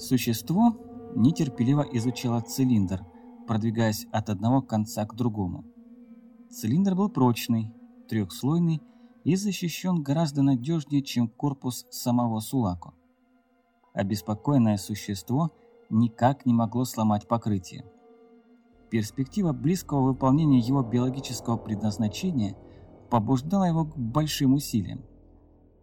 Существо нетерпеливо изучало цилиндр, продвигаясь от одного конца к другому. Цилиндр был прочный, трехслойный и защищен гораздо надежнее, чем корпус самого Сулако. Обеспокоенное существо никак не могло сломать покрытие. Перспектива близкого выполнения его биологического предназначения побуждала его к большим усилиям.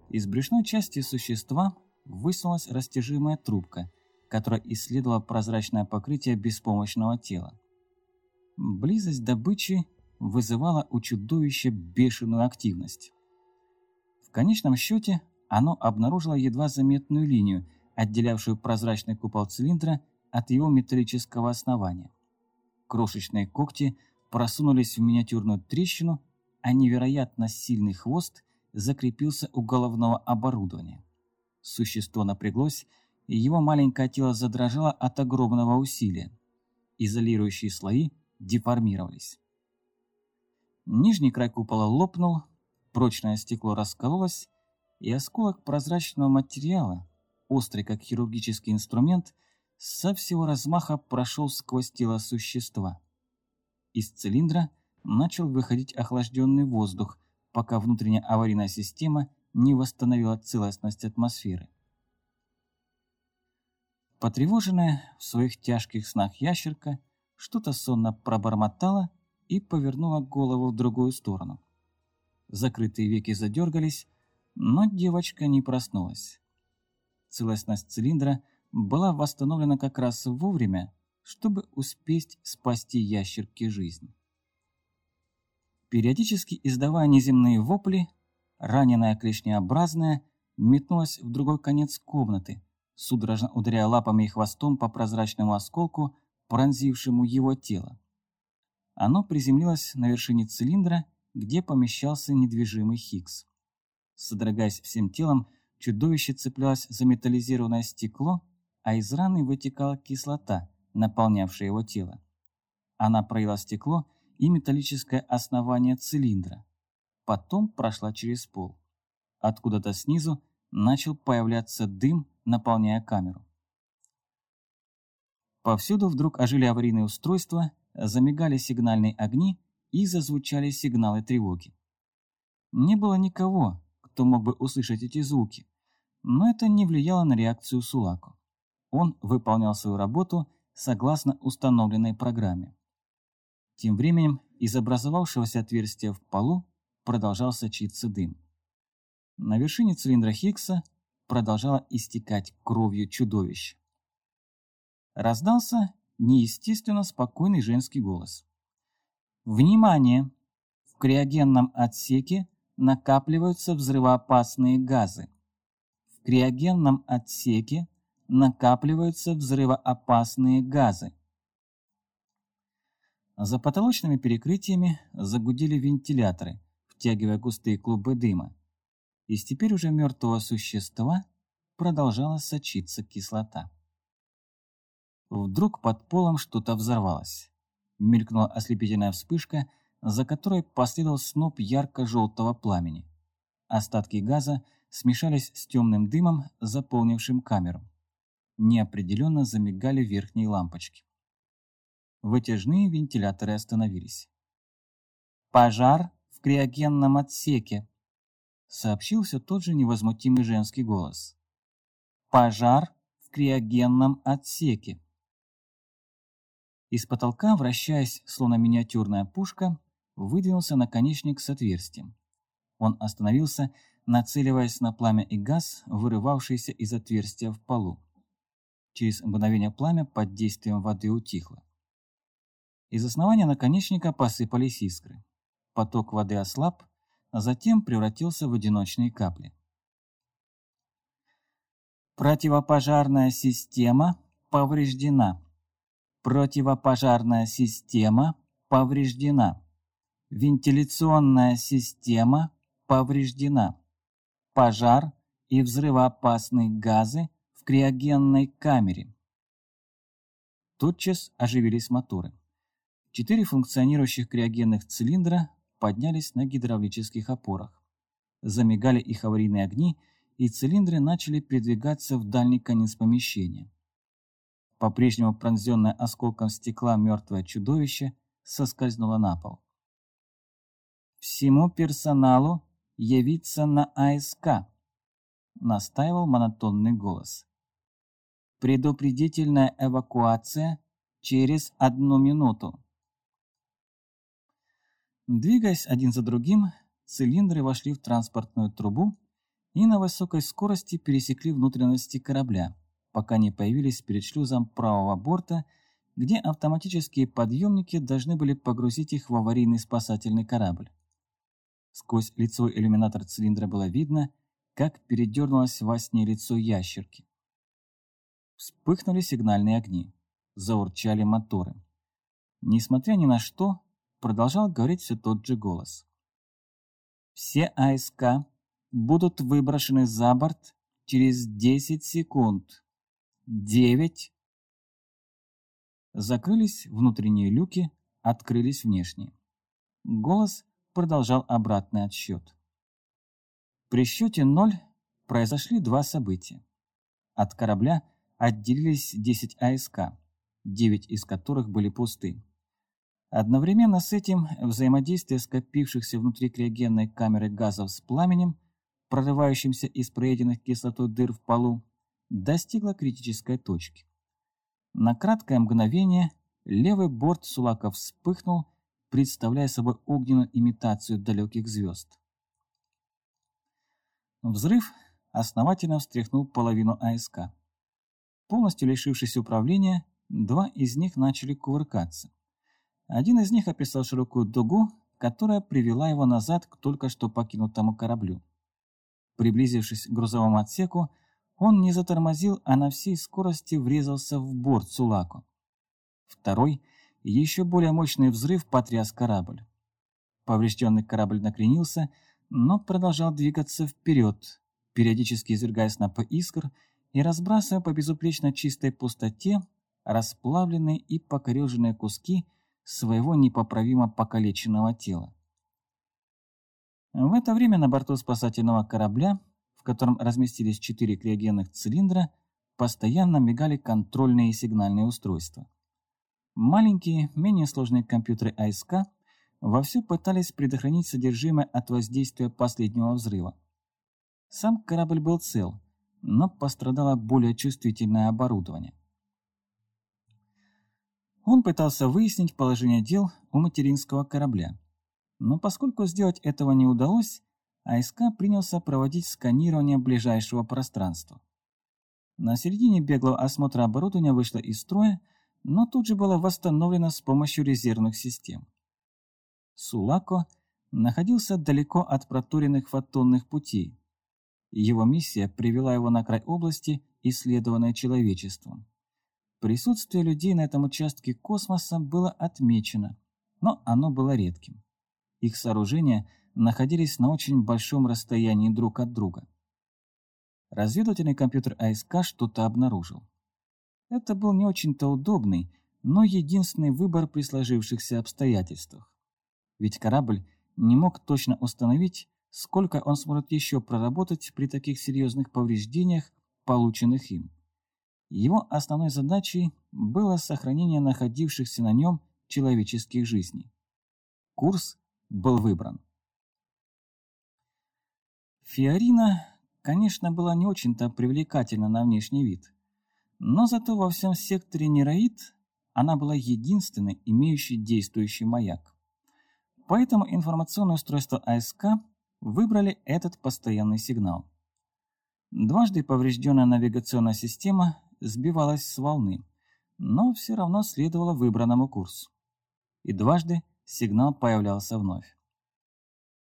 Из брюшной части существа высунулась растяжимая трубка, которая исследовала прозрачное покрытие беспомощного тела. Близость добычи вызывала у чудовища бешеную активность. В конечном счете оно обнаружило едва заметную линию, отделявшую прозрачный купол цилиндра от его металлического основания. Крошечные когти просунулись в миниатюрную трещину, а невероятно сильный хвост закрепился у головного оборудования. Существо напряглось, и его маленькое тело задрожало от огромного усилия. Изолирующие слои деформировались. Нижний край купола лопнул, прочное стекло раскололось, и осколок прозрачного материала, острый как хирургический инструмент, со всего размаха прошел сквозь тело существа. Из цилиндра начал выходить охлажденный воздух, пока внутренняя аварийная система не восстановила целостность атмосферы. Потревоженная в своих тяжких снах ящерка что-то сонно пробормотала и повернула голову в другую сторону. Закрытые веки задергались, но девочка не проснулась. Целостность цилиндра была восстановлена как раз вовремя, чтобы успеть спасти ящерке жизнь. Периодически издавая неземные вопли, раненая клешнеобразная метнулась в другой конец комнаты, судорожно ударяя лапами и хвостом по прозрачному осколку, пронзившему его тело. Оно приземлилось на вершине цилиндра, где помещался недвижимый Хиггс. Содрогаясь всем телом, чудовище цеплялось за металлизированное стекло, а из раны вытекала кислота, наполнявшая его тело. Она проела стекло и металлическое основание цилиндра. Потом прошла через пол. Откуда-то снизу начал появляться дым, наполняя камеру. Повсюду вдруг ожили аварийные устройства, замигали сигнальные огни и зазвучали сигналы тревоги. Не было никого, кто мог бы услышать эти звуки, но это не влияло на реакцию Сулаку. Он выполнял свою работу согласно установленной программе. Тем временем из образовавшегося отверстия в полу продолжал сочиться дым. На вершине цилиндра Хиггса продолжала истекать кровью чудовищ. Раздался неестественно спокойный женский голос. «Внимание! В криогенном отсеке накапливаются взрывоопасные газы. В криогенном отсеке накапливаются взрывоопасные газы». За потолочными перекрытиями загудели вентиляторы, втягивая густые клубы дыма из теперь уже мертвого существа продолжала сочиться кислота. Вдруг под полом что-то взорвалось. Мелькнула ослепительная вспышка, за которой последовал сноп ярко-желтого пламени. Остатки газа смешались с темным дымом, заполнившим камеру. Неопределенно замигали верхние лампочки. Вытяжные вентиляторы остановились. «Пожар в криогенном отсеке», сообщил все тот же невозмутимый женский голос. «Пожар в криогенном отсеке». Из потолка, вращаясь, словно миниатюрная пушка, выдвинулся наконечник с отверстием. Он остановился, нацеливаясь на пламя и газ, вырывавшийся из отверстия в полу. Через мгновение пламя под действием воды утихло. Из основания наконечника посыпались искры. Поток воды ослаб, а затем превратился в одиночные капли. Противопожарная система повреждена. Противопожарная система повреждена. Вентиляционная система повреждена. Пожар и взрывоопасные газы в криогенной камере. Тотчас оживились моторы. Четыре функционирующих криогенных цилиндра поднялись на гидравлических опорах. Замигали их аварийные огни, и цилиндры начали передвигаться в дальний конец помещения. По-прежнему пронзенное осколком стекла мертвое чудовище соскользнуло на пол. «Всему персоналу явиться на АСК», — настаивал монотонный голос. «Предупредительная эвакуация через одну минуту». Двигаясь один за другим, цилиндры вошли в транспортную трубу и на высокой скорости пересекли внутренности корабля, пока не появились перед шлюзом правого борта, где автоматические подъемники должны были погрузить их в аварийный спасательный корабль. Сквозь лицо иллюминатор цилиндра было видно, как передернулось во сне лицо ящерки. Вспыхнули сигнальные огни, заурчали моторы. Несмотря ни на что, продолжал говорить все тот же голос. Все АСК будут выброшены за борт через 10 секунд. 9. Закрылись внутренние люки, открылись внешние. Голос продолжал обратный отсчет. При счете 0 произошли два события. От корабля отделились 10 АСК, 9 из которых были пусты. Одновременно с этим взаимодействие скопившихся внутри криогенной камеры газов с пламенем, прорывающимся из проеденных кислотой дыр в полу, достигло критической точки. На краткое мгновение левый борт Сулака вспыхнул, представляя собой огненную имитацию далеких звезд. Взрыв основательно встряхнул половину АСК. Полностью лишившись управления, два из них начали кувыркаться. Один из них описал широкую дугу, которая привела его назад к только что покинутому кораблю. Приблизившись к грузовому отсеку, он не затормозил, а на всей скорости врезался в борт Сулаку. Второй, еще более мощный взрыв потряс корабль. Поврежденный корабль накренился, но продолжал двигаться вперед, периодически извергая снопы искр и разбрасывая по безупречно чистой пустоте расплавленные и покореженные куски своего непоправимо покалеченного тела. В это время на борту спасательного корабля, в котором разместились четыре криогенных цилиндра, постоянно мигали контрольные и сигнальные устройства. Маленькие, менее сложные компьютеры АСК вовсю пытались предохранить содержимое от воздействия последнего взрыва. Сам корабль был цел, но пострадало более чувствительное оборудование. Он пытался выяснить положение дел у материнского корабля. Но поскольку сделать этого не удалось, АСК принялся проводить сканирование ближайшего пространства. На середине беглого осмотра оборудования вышло из строя, но тут же было восстановлено с помощью резервных систем. Сулако находился далеко от проторенных фотонных путей. Его миссия привела его на край области, исследованной человечеством. Присутствие людей на этом участке космоса было отмечено, но оно было редким. Их сооружения находились на очень большом расстоянии друг от друга. Разведывательный компьютер АСК что-то обнаружил. Это был не очень-то удобный, но единственный выбор при сложившихся обстоятельствах. Ведь корабль не мог точно установить, сколько он сможет еще проработать при таких серьезных повреждениях, полученных им. Его основной задачей было сохранение находившихся на нем человеческих жизней. Курс был выбран. Фиорина, конечно, была не очень-то привлекательна на внешний вид, но зато во всем секторе Нераид она была единственной, имеющей действующий маяк. Поэтому информационное устройство АСК выбрали этот постоянный сигнал. Дважды поврежденная навигационная система сбивалась с волны, но все равно следовала выбранному курсу. И дважды сигнал появлялся вновь.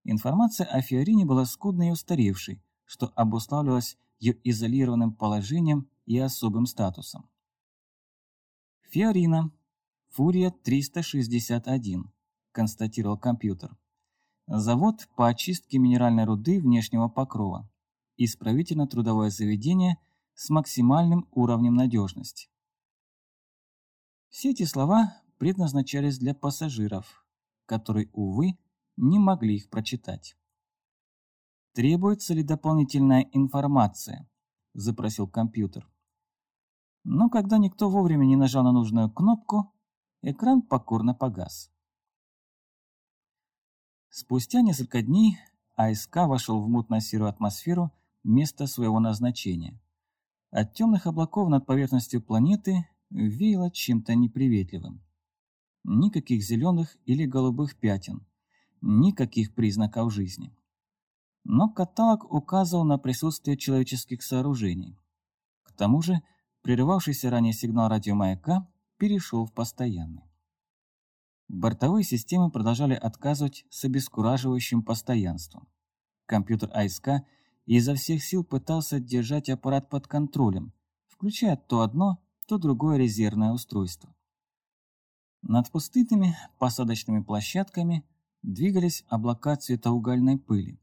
Информация о Фиорине была скудной и устаревшей, что обуславливалось ее изолированным положением и особым статусом. «Фиорина, Фурия 361», – констатировал компьютер. «Завод по очистке минеральной руды внешнего покрова. Исправительно-трудовое заведение – с максимальным уровнем надежности. Все эти слова предназначались для пассажиров, которые, увы, не могли их прочитать. «Требуется ли дополнительная информация?» – запросил компьютер. Но когда никто вовремя не нажал на нужную кнопку, экран покорно погас. Спустя несколько дней АСК вошел в мутно-серую атмосферу места своего назначения. От темных облаков над поверхностью планеты веяло чем-то неприветливым. Никаких зеленых или голубых пятен, никаких признаков жизни. Но каталог указывал на присутствие человеческих сооружений. К тому же, прерывавшийся ранее сигнал радиомаяка перешел в постоянный. Бортовые системы продолжали отказывать с обескураживающим постоянством. Компьютер АСК изо всех сил пытался держать аппарат под контролем, включая то одно, то другое резервное устройство. Над пустынными посадочными площадками двигались облака цветоугольной пыли,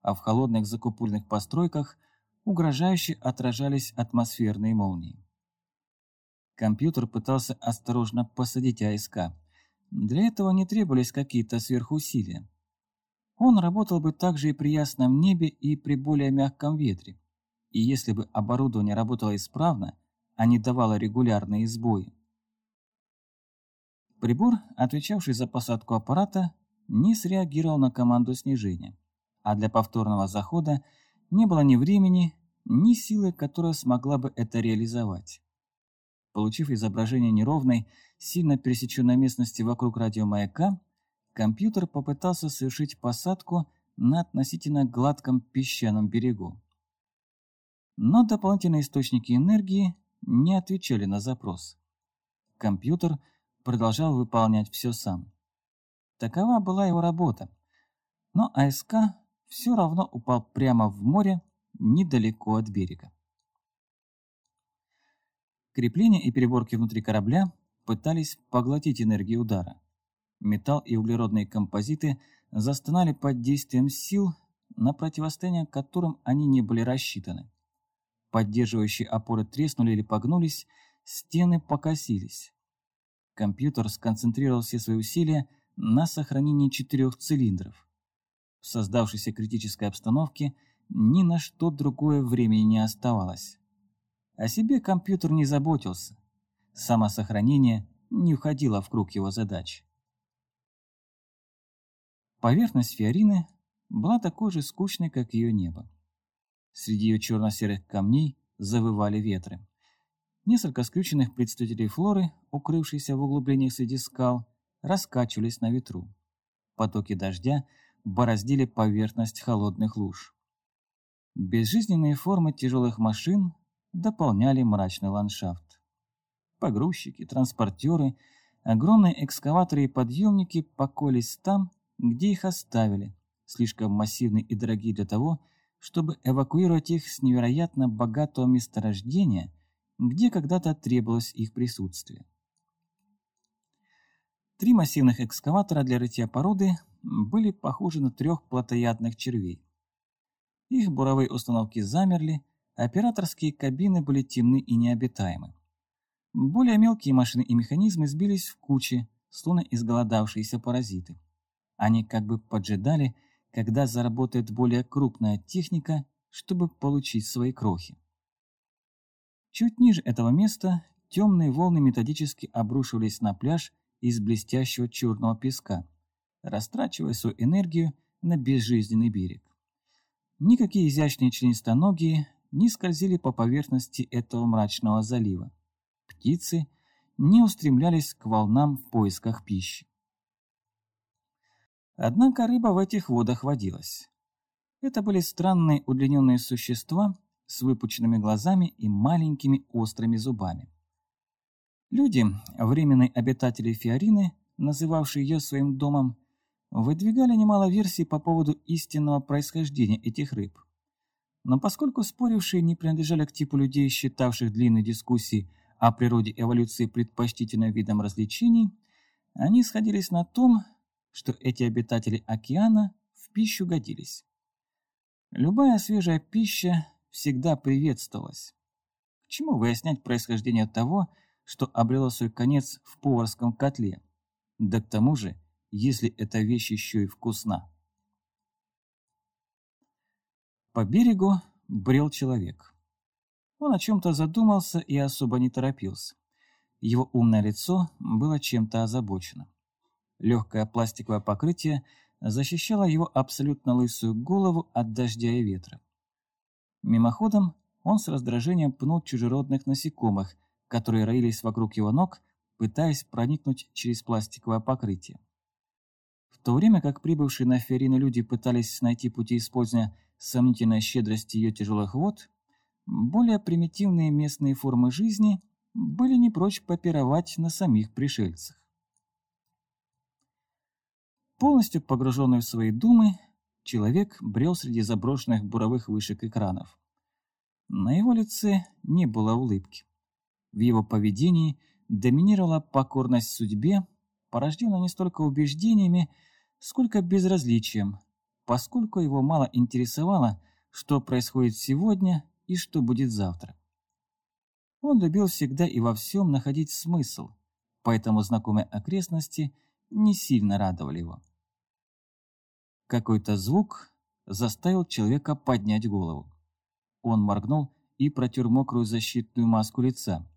а в холодных закупульных постройках угрожающе отражались атмосферные молнии. Компьютер пытался осторожно посадить АСК. Для этого не требовались какие-то сверхусилия. Он работал бы также и при ясном небе и при более мягком ветре. И если бы оборудование работало исправно, а не давало регулярные сбои. Прибор, отвечавший за посадку аппарата, не среагировал на команду снижения, а для повторного захода не было ни времени, ни силы, которая смогла бы это реализовать. Получив изображение неровной, сильно пересеченной местности вокруг радиомаяка, компьютер попытался совершить посадку на относительно гладком песчаном берегу. Но дополнительные источники энергии не отвечали на запрос. Компьютер продолжал выполнять все сам. Такова была его работа. Но АСК все равно упал прямо в море, недалеко от берега. Крепления и переборки внутри корабля пытались поглотить энергию удара. Металл и углеродные композиты застонали под действием сил, на противостояние которым они не были рассчитаны. Поддерживающие опоры треснули или погнулись, стены покосились. Компьютер сконцентрировал все свои усилия на сохранении четырех цилиндров. В создавшейся критической обстановке ни на что другое времени не оставалось. О себе компьютер не заботился. Самосохранение не входило в круг его задач. Поверхность Фиорины была такой же скучной, как ее небо. Среди ее черно-серых камней завывали ветры. Несколько скрюченных представителей флоры, укрывшиеся в углублениях среди скал, раскачивались на ветру. Потоки дождя бороздили поверхность холодных луж. Безжизненные формы тяжелых машин дополняли мрачный ландшафт. Погрузчики, транспортеры, огромные экскаваторы и подъемники покоились там, где их оставили, слишком массивные и дорогие для того, чтобы эвакуировать их с невероятно богатого месторождения, где когда-то требовалось их присутствие. Три массивных экскаватора для рытья породы были похожи на трех плотоядных червей. Их буровые установки замерли, Операторские кабины были темны и необитаемы. Более мелкие машины и механизмы сбились в кучи, словно изголодавшиеся паразиты. Они как бы поджидали, когда заработает более крупная техника, чтобы получить свои крохи. Чуть ниже этого места темные волны методически обрушивались на пляж из блестящего черного песка, растрачивая свою энергию на безжизненный берег. Никакие изящные членистоногие не скользили по поверхности этого мрачного залива. Птицы не устремлялись к волнам в поисках пищи. Однако рыба в этих водах водилась. Это были странные удлиненные существа с выпученными глазами и маленькими острыми зубами. Люди, временные обитатели Фиорины, называвшие ее своим домом, выдвигали немало версий по поводу истинного происхождения этих рыб. Но поскольку спорившие не принадлежали к типу людей, считавших длинные дискуссии о природе эволюции предпочтительным видом развлечений, они сходились на том, что эти обитатели океана в пищу годились. Любая свежая пища всегда приветствовалась. К чему выяснять происхождение того, что обрело свой конец в поварском котле? Да к тому же, если эта вещь еще и вкусна. По берегу брел человек. Он о чем-то задумался и особо не торопился. Его умное лицо было чем-то озабочено. Легкое пластиковое покрытие защищало его абсолютно лысую голову от дождя и ветра. Мимоходом он с раздражением пнул чужеродных насекомых, которые роились вокруг его ног, пытаясь проникнуть через пластиковое покрытие. В то время как прибывшие на Ферину люди пытались найти пути использования сомнительной щедрости ее тяжелых вод, более примитивные местные формы жизни были не прочь попировать на самих пришельцах. Полностью погруженный в свои думы, человек брел среди заброшенных буровых вышек экранов. На его лице не было улыбки. В его поведении доминировала покорность судьбе, порожденная не столько убеждениями, сколько безразличием, поскольку его мало интересовало, что происходит сегодня и что будет завтра. Он любил всегда и во всем находить смысл, поэтому знакомые окрестности не сильно радовали его. Какой-то звук заставил человека поднять голову. Он моргнул и протер мокрую защитную маску лица.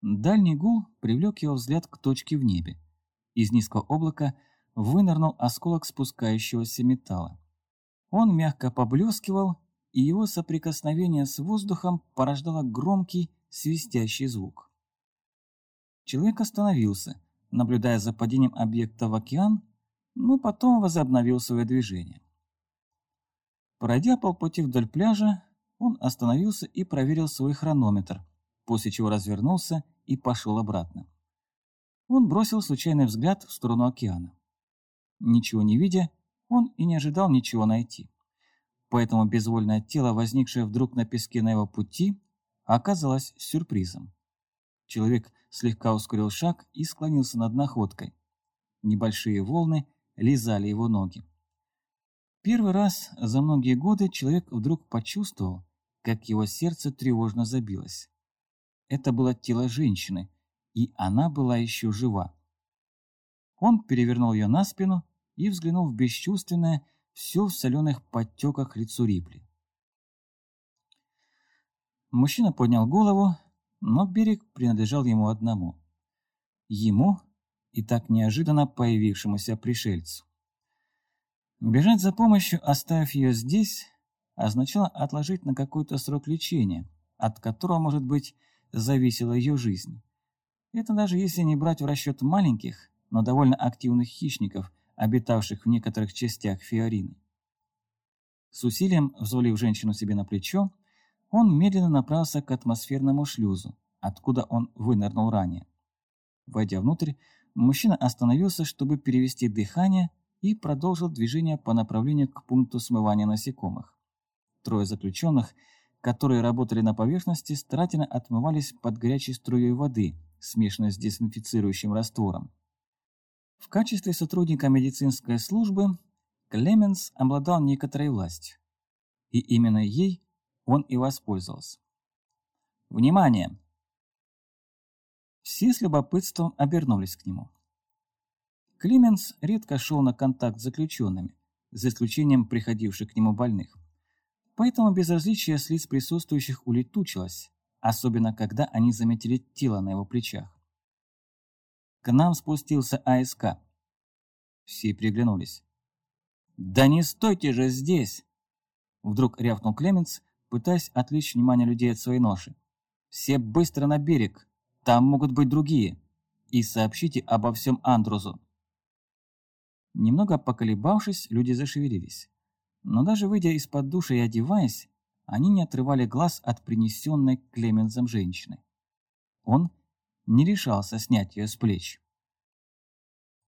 Дальний гул привлек его взгляд к точке в небе. Из низкого облака вынырнул осколок спускающегося металла. Он мягко поблескивал, и его соприкосновение с воздухом порождало громкий свистящий звук. Человек остановился, наблюдая за падением объекта в океан, но потом возобновил свое движение. Пройдя полпути вдоль пляжа, он остановился и проверил свой хронометр, после чего развернулся и пошел обратно. Он бросил случайный взгляд в сторону океана. Ничего не видя, он и не ожидал ничего найти. Поэтому безвольное тело, возникшее вдруг на песке на его пути, оказалось сюрпризом. Человек слегка ускорил шаг и склонился над находкой. Небольшие волны лизали его ноги. Первый раз за многие годы человек вдруг почувствовал, как его сердце тревожно забилось. Это было тело женщины, и она была еще жива. Он перевернул ее на спину и взглянул в бесчувственное, все в соленых подтеках лицо Рипли. Мужчина поднял голову, но берег принадлежал ему одному. Ему и так неожиданно появившемуся пришельцу. Бежать за помощью, оставив ее здесь, означало отложить на какой-то срок лечения, от которого, может быть, зависела ее жизнь. Это даже если не брать в расчет маленьких, но довольно активных хищников, обитавших в некоторых частях Фиорины. С усилием взвалив женщину себе на плечо, он медленно направился к атмосферному шлюзу, откуда он вынырнул ранее. Войдя внутрь, мужчина остановился, чтобы перевести дыхание и продолжил движение по направлению к пункту смывания насекомых. Трое заключенных, которые работали на поверхности, старательно отмывались под горячей струей воды, смешанной с дезинфицирующим раствором. В качестве сотрудника медицинской службы Клеменс обладал некоторой властью, и именно ей он и воспользовался. «Внимание!» Все с любопытством обернулись к нему. Клеменс редко шел на контакт с заключенными, за исключением приходивших к нему больных. Поэтому безразличие с лиц присутствующих улетучилось, особенно когда они заметили тело на его плечах. К нам спустился АСК. Все приглянулись. «Да не стойте же здесь!» Вдруг рявкнул Клеменс, пытаясь отвлечь внимание людей от своей ноши. «Все быстро на берег! Там могут быть другие! И сообщите обо всем Андрузу!» Немного поколебавшись, люди зашевелились. Но даже выйдя из-под душа и одеваясь, они не отрывали глаз от принесенной Клемензом женщины. Он не решался снять ее с плеч.